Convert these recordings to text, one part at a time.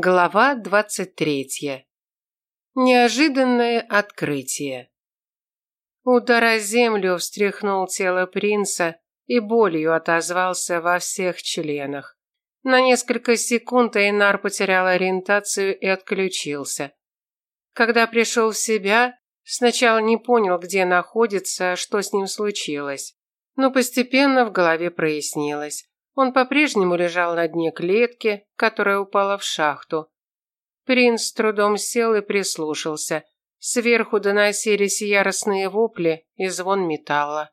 Глава двадцать третья. Неожиданное открытие. Удар о землю встряхнул тело принца и болью отозвался во всех членах. На несколько секунд Эйнар потерял ориентацию и отключился. Когда пришел в себя, сначала не понял, где находится, что с ним случилось. Но постепенно в голове прояснилось. Он по-прежнему лежал на дне клетки, которая упала в шахту. Принц с трудом сел и прислушался. Сверху доносились яростные вопли и звон металла.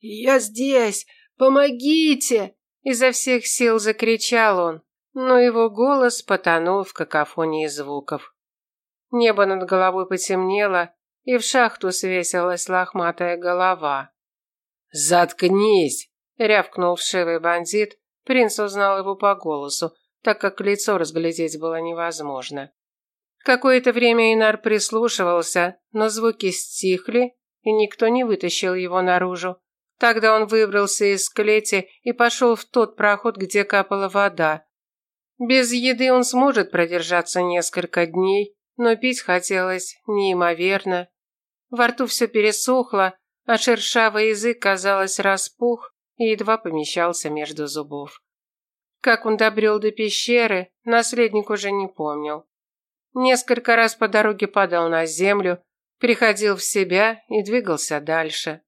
«Я здесь! Помогите!» Изо всех сил закричал он, но его голос потонул в какофонии звуков. Небо над головой потемнело, и в шахту свесилась лохматая голова. «Заткнись!» Рявкнул вшивый бандит. Принц узнал его по голосу, так как лицо разглядеть было невозможно. Какое-то время Инар прислушивался, но звуки стихли, и никто не вытащил его наружу. Тогда он выбрался из клети и пошел в тот проход, где капала вода. Без еды он сможет продержаться несколько дней, но пить хотелось неимоверно. Во рту все пересохло, а шершавый язык, казалось, распух, и едва помещался между зубов. Как он добрел до пещеры, наследник уже не помнил. Несколько раз по дороге падал на землю, приходил в себя и двигался дальше.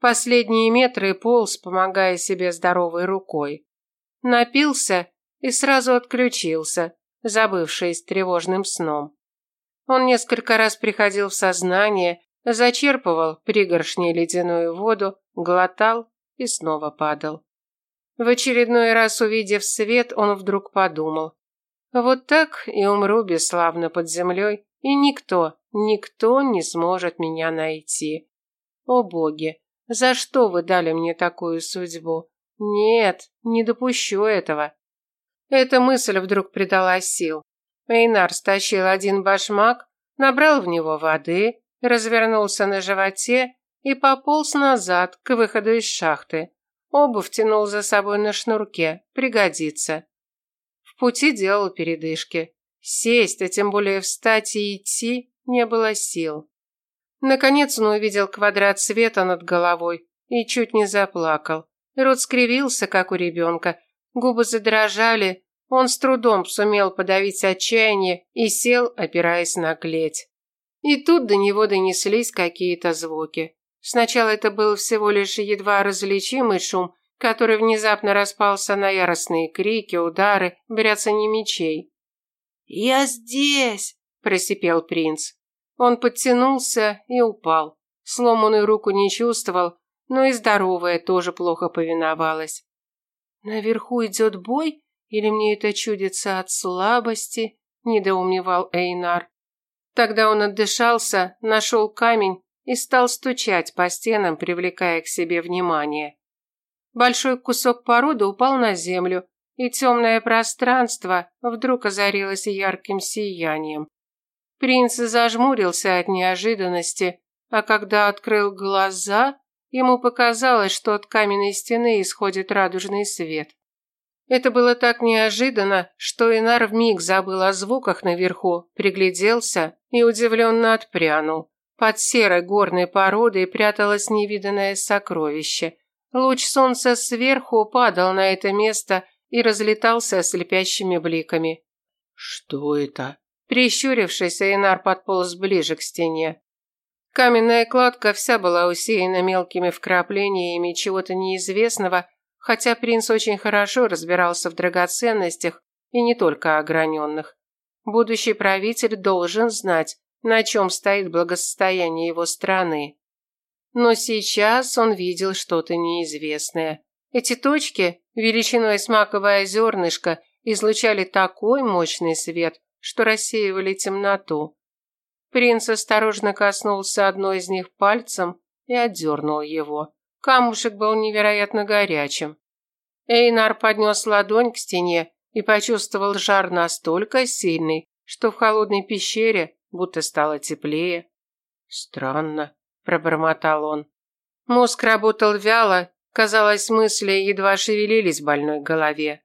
Последние метры полз, помогая себе здоровой рукой. Напился и сразу отключился, забывшись тревожным сном. Он несколько раз приходил в сознание, зачерпывал пригоршней ледяную воду, глотал и снова падал. В очередной раз увидев свет, он вдруг подумал. Вот так и умру бесславно под землей, и никто, никто не сможет меня найти. О боги, за что вы дали мне такую судьбу? Нет, не допущу этого. Эта мысль вдруг придала сил. Эйнар стащил один башмак, набрал в него воды, развернулся на животе и пополз назад к выходу из шахты. Обувь тянул за собой на шнурке, пригодится. В пути делал передышки. Сесть, а тем более встать и идти, не было сил. Наконец он увидел квадрат света над головой и чуть не заплакал. Рот скривился, как у ребенка, губы задрожали, он с трудом сумел подавить отчаяние и сел, опираясь на клеть. И тут до него донеслись какие-то звуки. Сначала это был всего лишь едва различимый шум, который внезапно распался на яростные крики, удары, бряцание мечей. «Я здесь!» – просипел принц. Он подтянулся и упал. Сломанную руку не чувствовал, но и здоровая тоже плохо повиновалась. «Наверху идет бой? Или мне это чудится от слабости?» – недоумевал Эйнар. Тогда он отдышался, нашел камень и стал стучать по стенам, привлекая к себе внимание. Большой кусок породы упал на землю, и темное пространство вдруг озарилось ярким сиянием. Принц зажмурился от неожиданности, а когда открыл глаза, ему показалось, что от каменной стены исходит радужный свет. Это было так неожиданно, что Инар вмиг забыл о звуках наверху, пригляделся и удивленно отпрянул. Под серой горной породой пряталось невиданное сокровище. Луч солнца сверху падал на это место и разлетался слепящими бликами. «Что это?» Прищурившись, Эйнар подполз ближе к стене. Каменная кладка вся была усеяна мелкими вкраплениями чего-то неизвестного, хотя принц очень хорошо разбирался в драгоценностях и не только ограненных. Будущий правитель должен знать, на чем стоит благосостояние его страны. Но сейчас он видел что-то неизвестное. Эти точки, величиной с маковое зернышко, излучали такой мощный свет, что рассеивали темноту. Принц осторожно коснулся одной из них пальцем и отдернул его. Камушек был невероятно горячим. Эйнар поднес ладонь к стене и почувствовал жар настолько сильный, что в холодной пещере будто стало теплее. Странно, пробормотал он. Мозг работал вяло, казалось, мысли едва шевелились в больной голове.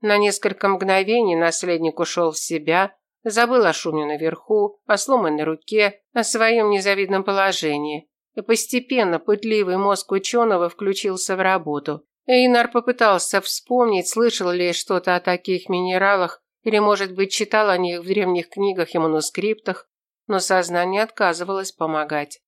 На несколько мгновений наследник ушел в себя, забыл о шуме наверху, о сломанной руке, о своем незавидном положении. И постепенно пытливый мозг ученого включился в работу. Эйнар попытался вспомнить, слышал ли что-то о таких минералах, или, может быть, читал о них в древних книгах и манускриптах, но сознание отказывалось помогать.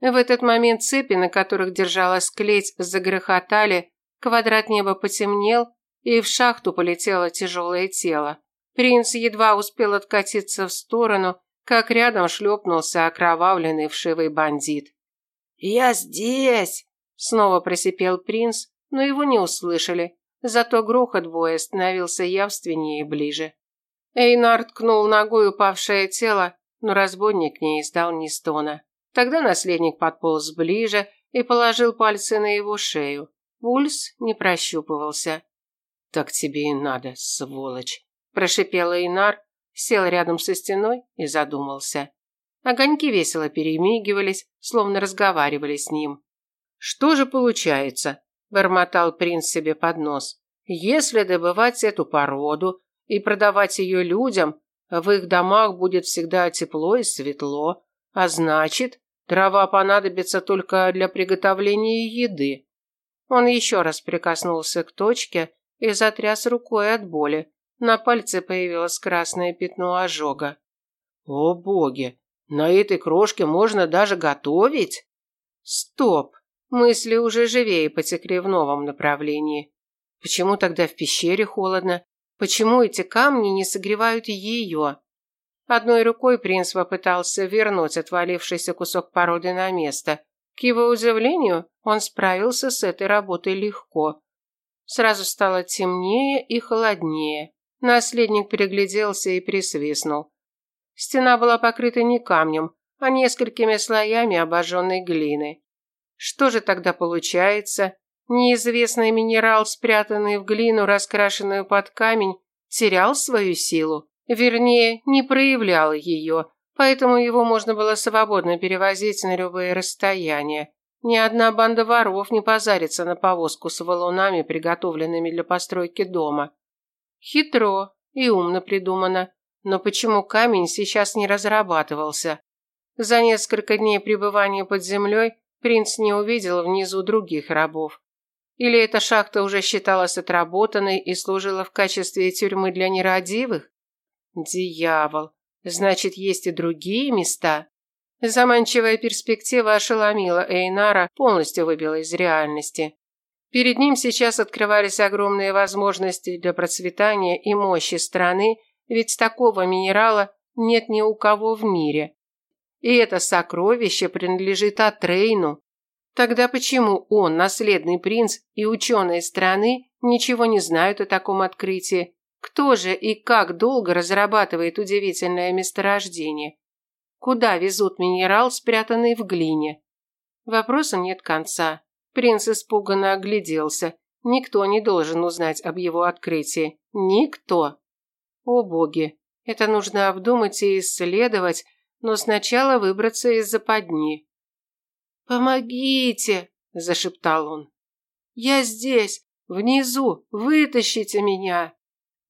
В этот момент цепи, на которых держалась клеть, загрохотали, квадрат неба потемнел, и в шахту полетело тяжелое тело. Принц едва успел откатиться в сторону, как рядом шлепнулся окровавленный вшивый бандит. «Я здесь!» – снова просипел принц, но его не услышали, зато грохот боя становился явственнее и ближе. Эйнар ткнул ногой упавшее тело, но разбойник не издал ни стона. Тогда наследник подполз ближе и положил пальцы на его шею. Пульс не прощупывался. «Так тебе и надо, сволочь!» – прошипел Эйнар, сел рядом со стеной и задумался. Огоньки весело перемигивались, словно разговаривали с ним. «Что же получается?» – бормотал принц себе под нос. «Если добывать эту породу и продавать ее людям, в их домах будет всегда тепло и светло, а значит, дрова понадобятся только для приготовления еды». Он еще раз прикоснулся к точке и затряс рукой от боли. На пальце появилось красное пятно ожога. «О боги! На этой крошке можно даже готовить?» «Стоп! Мысли уже живее потекли в новом направлении. Почему тогда в пещере холодно? Почему эти камни не согревают ее? Одной рукой принц попытался вернуть отвалившийся кусок породы на место. К его удивлению, он справился с этой работой легко. Сразу стало темнее и холоднее. Наследник пригляделся и присвистнул. Стена была покрыта не камнем, а несколькими слоями обожженной глины. Что же тогда получается? Неизвестный минерал, спрятанный в глину, раскрашенную под камень, терял свою силу. Вернее, не проявлял ее, поэтому его можно было свободно перевозить на любые расстояния. Ни одна банда воров не позарится на повозку с валунами, приготовленными для постройки дома. Хитро и умно придумано. Но почему камень сейчас не разрабатывался? За несколько дней пребывания под землей принц не увидел внизу других рабов. Или эта шахта уже считалась отработанной и служила в качестве тюрьмы для нерадивых? Дьявол! Значит, есть и другие места? Заманчивая перспектива ошеломила Эйнара, полностью выбила из реальности. Перед ним сейчас открывались огромные возможности для процветания и мощи страны, ведь такого минерала нет ни у кого в мире. И это сокровище принадлежит Атрейну. Тогда почему он, наследный принц и ученые страны, ничего не знают о таком открытии? Кто же и как долго разрабатывает удивительное месторождение? Куда везут минерал, спрятанный в глине? Вопросам нет конца. Принц испуганно огляделся. Никто не должен узнать об его открытии. Никто. О боги, это нужно обдумать и исследовать, но сначала выбраться из западни. «Помогите!» – зашептал он. «Я здесь, внизу, вытащите меня!»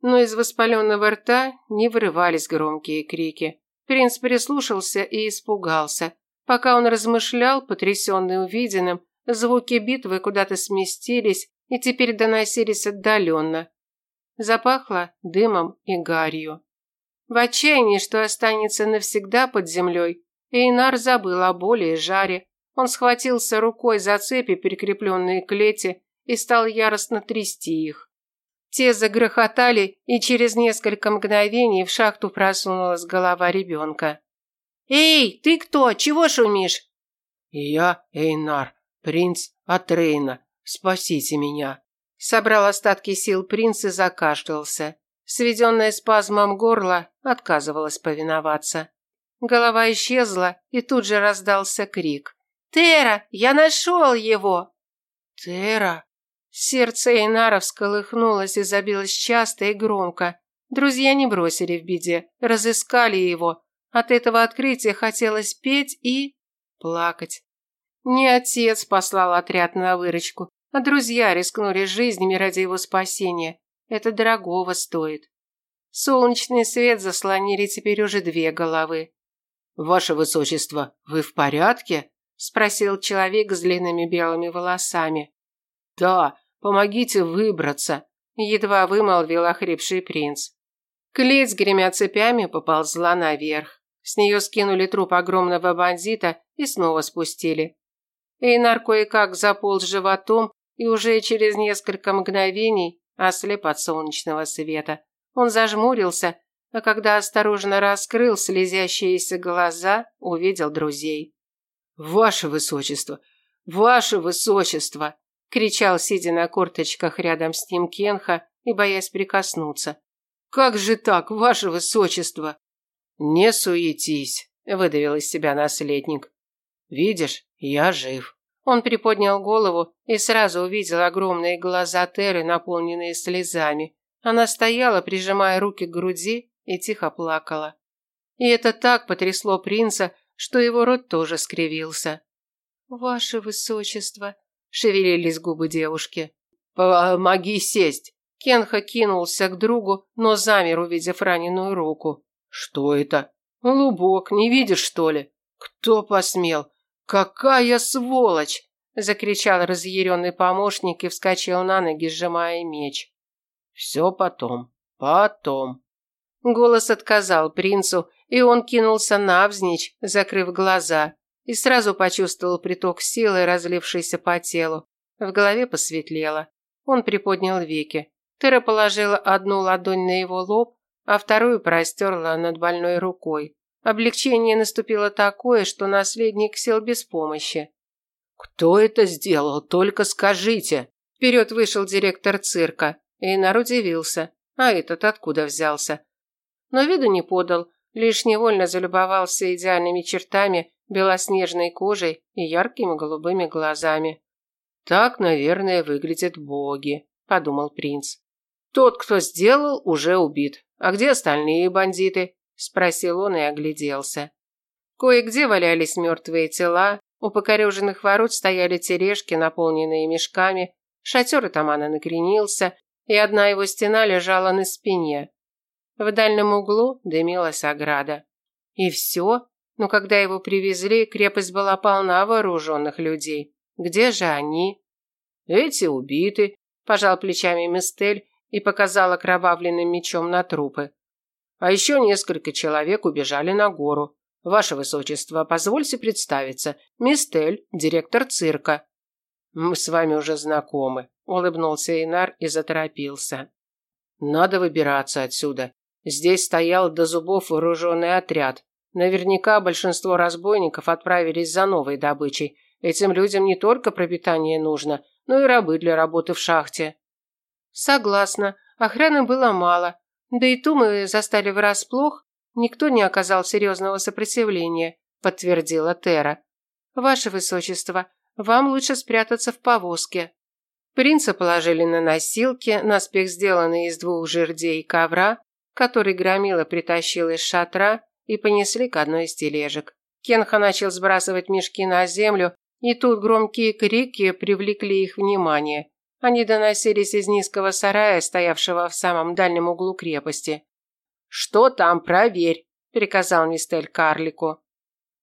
Но из воспаленного рта не вырывались громкие крики. Принц прислушался и испугался. Пока он размышлял, потрясенный увиденным, звуки битвы куда-то сместились и теперь доносились отдаленно. Запахло дымом и гарью. В отчаянии, что останется навсегда под землей, Эйнар забыл о боли и жаре. Он схватился рукой за цепи, прикрепленные к лете, и стал яростно трясти их. Те загрохотали, и через несколько мгновений в шахту просунулась голова ребенка. «Эй, ты кто? Чего шумишь?» «Я Эйнар, принц Атрейна. Спасите меня!» Собрал остатки сил принц и закашлялся. Сведенное спазмом горло отказывалось повиноваться. Голова исчезла, и тут же раздался крик. «Тера, я нашел его!» «Тера!» Сердце Эйнара всколыхнулось и забилось часто и громко. Друзья не бросили в беде, разыскали его. От этого открытия хотелось петь и... плакать. Не отец послал отряд на выручку, а друзья рискнули жизнями ради его спасения. Это дорогого стоит. Солнечный свет заслонили теперь уже две головы. «Ваше высочество, вы в порядке?» – спросил человек с длинными белыми волосами. «Да, помогите выбраться», – едва вымолвил охрипший принц. Клеть, гремя цепями, поползла наверх. С нее скинули труп огромного бандита и снова спустили. Эйнар кое-как заполз животом и уже через несколько мгновений ослеп от солнечного света. Он зажмурился, а когда осторожно раскрыл слезящиеся глаза, увидел друзей. «Ваше высочество! Ваше высочество!» – кричал, сидя на корточках рядом с ним Кенха и боясь прикоснуться. «Как же так, ваше высочество?» «Не суетись», – выдавил из себя наследник. «Видишь, я жив». Он приподнял голову и сразу увидел огромные глаза Теры, наполненные слезами. Она стояла, прижимая руки к груди, и тихо плакала. И это так потрясло принца, что его рот тоже скривился. «Ваше высочество», – шевелились губы девушки. «Помоги сесть!» Кенха кинулся к другу, но замер, увидев раненую руку. «Что это? Лубок, не видишь, что ли? Кто посмел? Какая сволочь!» Закричал разъяренный помощник и вскочил на ноги, сжимая меч. «Все потом, потом». Голос отказал принцу, и он кинулся навзничь, закрыв глаза, и сразу почувствовал приток силы, разлившийся по телу. В голове посветлело. Он приподнял веки. Тера положила одну ладонь на его лоб, а вторую простерла над больной рукой. Облегчение наступило такое, что наследник сел без помощи. «Кто это сделал? Только скажите!» Вперед вышел директор цирка. Эйнар удивился. А этот откуда взялся? Но виду не подал, лишь невольно залюбовался идеальными чертами, белоснежной кожей и яркими голубыми глазами. «Так, наверное, выглядят боги», – подумал принц. «Тот, кто сделал, уже убит. А где остальные бандиты?» – спросил он и огляделся. Кое-где валялись мертвые тела, у покореженных ворот стояли тележки, наполненные мешками, шатер атамана накренился, и одна его стена лежала на спине. В дальнем углу дымилась ограда. И все? Но когда его привезли, крепость была полна вооруженных людей. Где же они? Эти убиты, пожал плечами Мистель и показал окровавленным мечом на трупы. А еще несколько человек убежали на гору. Ваше высочество, позвольте представиться. Мистель, директор цирка. Мы с вами уже знакомы, улыбнулся Инар и заторопился. Надо выбираться отсюда. Здесь стоял до зубов вооруженный отряд. Наверняка большинство разбойников отправились за новой добычей. Этим людям не только пропитание нужно, но и рабы для работы в шахте. Согласна. Охраны было мало. Да и ту мы застали врасплох. Никто не оказал серьезного сопротивления, подтвердила Тера. Ваше высочество, вам лучше спрятаться в повозке. Принца положили на носилки, наспех сделанные из двух жердей ковра, который Громила притащил из шатра, и понесли к одной из тележек. Кенха начал сбрасывать мешки на землю, и тут громкие крики привлекли их внимание. Они доносились из низкого сарая, стоявшего в самом дальнем углу крепости. «Что там, проверь», – приказал Мистель карлику.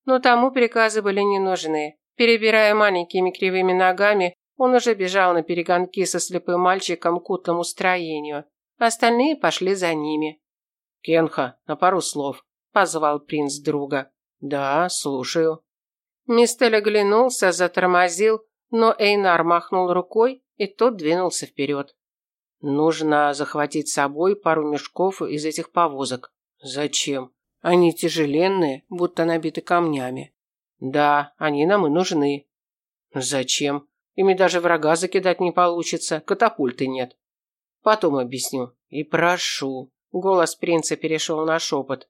Но тому приказы были не нужны. Перебирая маленькими кривыми ногами, он уже бежал на перегонки со слепым мальчиком к утлому строению. Остальные пошли за ними. «Кенха, на пару слов», – позвал принц друга. «Да, слушаю». Мистель оглянулся, затормозил, но Эйнар махнул рукой, и тот двинулся вперед. «Нужно захватить с собой пару мешков из этих повозок». «Зачем? Они тяжеленные, будто набиты камнями». «Да, они нам и нужны». «Зачем? Ими даже врага закидать не получится, катапульты нет». «Потом объясню. И прошу». Голос принца перешел на шепот.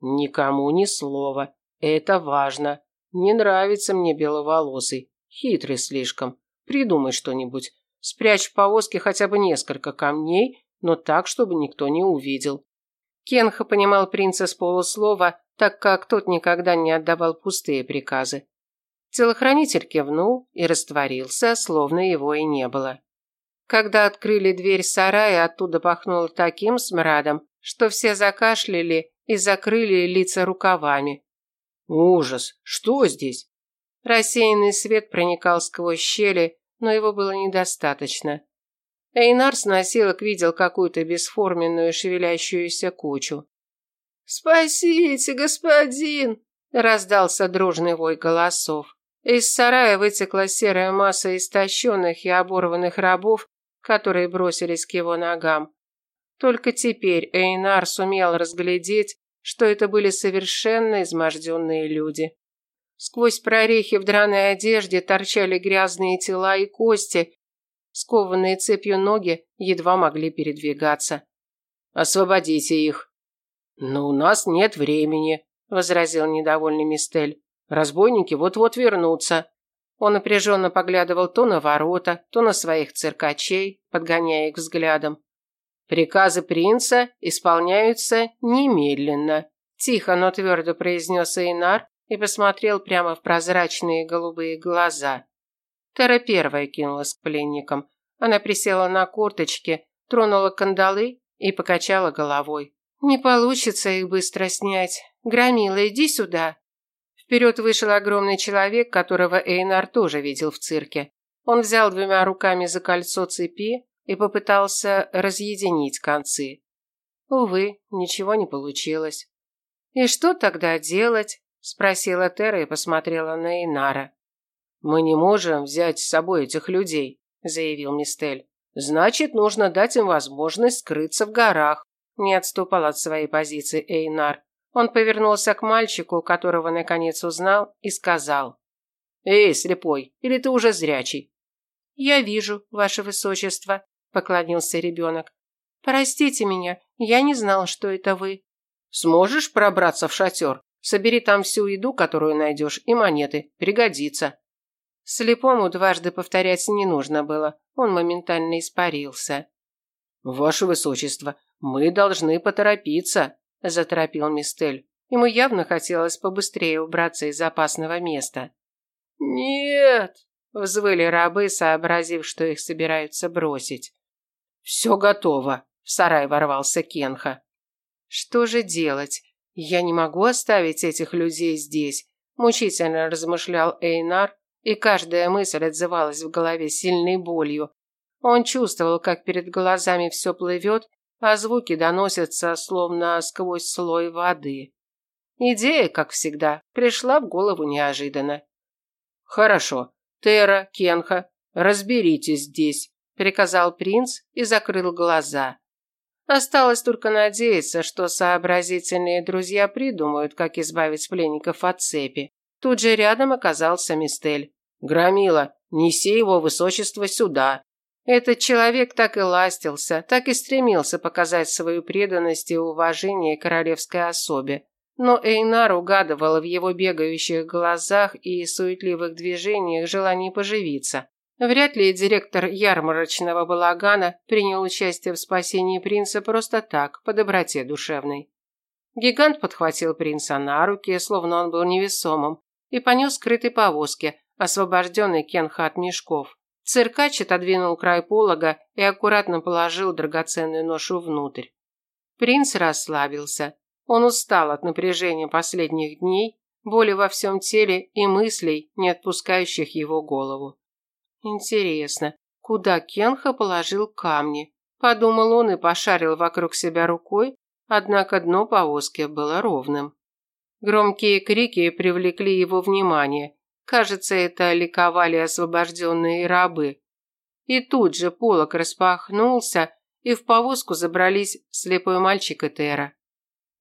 «Никому ни слова. Это важно. Не нравится мне беловолосый. Хитрый слишком. Придумай что-нибудь. Спрячь в повозке хотя бы несколько камней, но так, чтобы никто не увидел». Кенха понимал принца с полуслова, так как тот никогда не отдавал пустые приказы. Телохранитель кивнул и растворился, словно его и не было. Когда открыли дверь сарая, оттуда пахнуло таким смрадом, что все закашляли и закрыли лица рукавами. Ужас! Что здесь? Рассеянный свет проникал сквозь щели, но его было недостаточно. Эйнар с носилок видел какую-то бесформенную шевелящуюся кучу. «Спасите, господин!» – раздался дружный вой голосов. Из сарая вытекла серая масса истощенных и оборванных рабов, которые бросились к его ногам. Только теперь Эйнар сумел разглядеть, что это были совершенно изможденные люди. Сквозь прорехи в драной одежде торчали грязные тела и кости, скованные цепью ноги едва могли передвигаться. «Освободите их!» «Но у нас нет времени», – возразил недовольный Мистель. Разбойники вот-вот вернутся. Он напряженно поглядывал то на ворота, то на своих циркачей, подгоняя их взглядом. Приказы принца исполняются немедленно, тихо, но твердо произнес Эйнар и посмотрел прямо в прозрачные голубые глаза. Тера первая кинулась к пленникам. Она присела на корточки, тронула кандалы и покачала головой. «Не получится их быстро снять. Громила, иди сюда». Вперед вышел огромный человек, которого Эйнар тоже видел в цирке. Он взял двумя руками за кольцо цепи и попытался разъединить концы. Увы, ничего не получилось. «И что тогда делать?» – спросила Тера и посмотрела на Эйнара. «Мы не можем взять с собой этих людей», – заявил Мистель. «Значит, нужно дать им возможность скрыться в горах», – не отступал от своей позиции Эйнар. Он повернулся к мальчику, которого наконец узнал, и сказал. «Эй, слепой, или ты уже зрячий?» «Я вижу, ваше высочество», – поклонился ребенок. «Простите меня, я не знал, что это вы». «Сможешь пробраться в шатер? Собери там всю еду, которую найдешь, и монеты. Пригодится». Слепому дважды повторять не нужно было. Он моментально испарился. «Ваше высочество, мы должны поторопиться», – заторопил Мистель. Ему явно хотелось побыстрее убраться из опасного места. «Нет!» – взвыли рабы, сообразив, что их собираются бросить. «Все готово!» – в сарай ворвался Кенха. «Что же делать? Я не могу оставить этих людей здесь», – мучительно размышлял Эйнар, и каждая мысль отзывалась в голове сильной болью. Он чувствовал, как перед глазами все плывет, а звуки доносятся словно сквозь слой воды. Идея, как всегда, пришла в голову неожиданно. «Хорошо. Тера, Кенха, разберитесь здесь», – приказал принц и закрыл глаза. Осталось только надеяться, что сообразительные друзья придумают, как избавить пленников от цепи. Тут же рядом оказался Мистель. «Громила, неси его высочество сюда», этот человек так и ластился, так и стремился показать свою преданность и уважение королевской особе. Но Эйнар угадывал в его бегающих глазах и суетливых движениях желание поживиться. Вряд ли директор ярмарочного балагана принял участие в спасении принца просто так, по доброте душевной. Гигант подхватил принца на руки, словно он был невесомым, и понес скрытой повозке, освобожденной Кенха от мешков. Циркач отодвинул край полога и аккуратно положил драгоценную ношу внутрь. Принц расслабился. Он устал от напряжения последних дней, боли во всем теле и мыслей, не отпускающих его голову. Интересно, куда Кенха положил камни? Подумал он и пошарил вокруг себя рукой, однако дно повозки было ровным. Громкие крики привлекли его внимание, Кажется, это ликовали освобожденные рабы. И тут же полок распахнулся, и в повозку забрались слепой мальчик и Тера.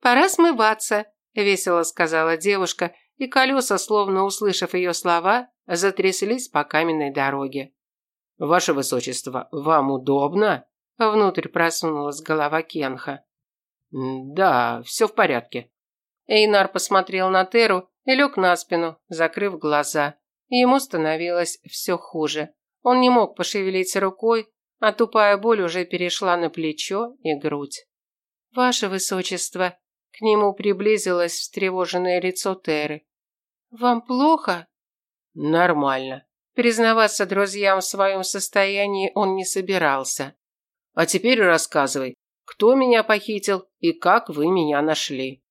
«Пора смываться», – весело сказала девушка, и колеса, словно услышав ее слова, затряслись по каменной дороге. «Ваше высочество, вам удобно?» Внутрь просунулась голова Кенха. «Да, все в порядке». Эйнар посмотрел на Теру и лег на спину, закрыв глаза. Ему становилось все хуже. Он не мог пошевелить рукой, а тупая боль уже перешла на плечо и грудь. «Ваше высочество!» К нему приблизилось встревоженное лицо Теры. «Вам плохо?» «Нормально». Признаваться друзьям в своем состоянии он не собирался. А теперь рассказывай, кто меня похитил и как вы меня нашли.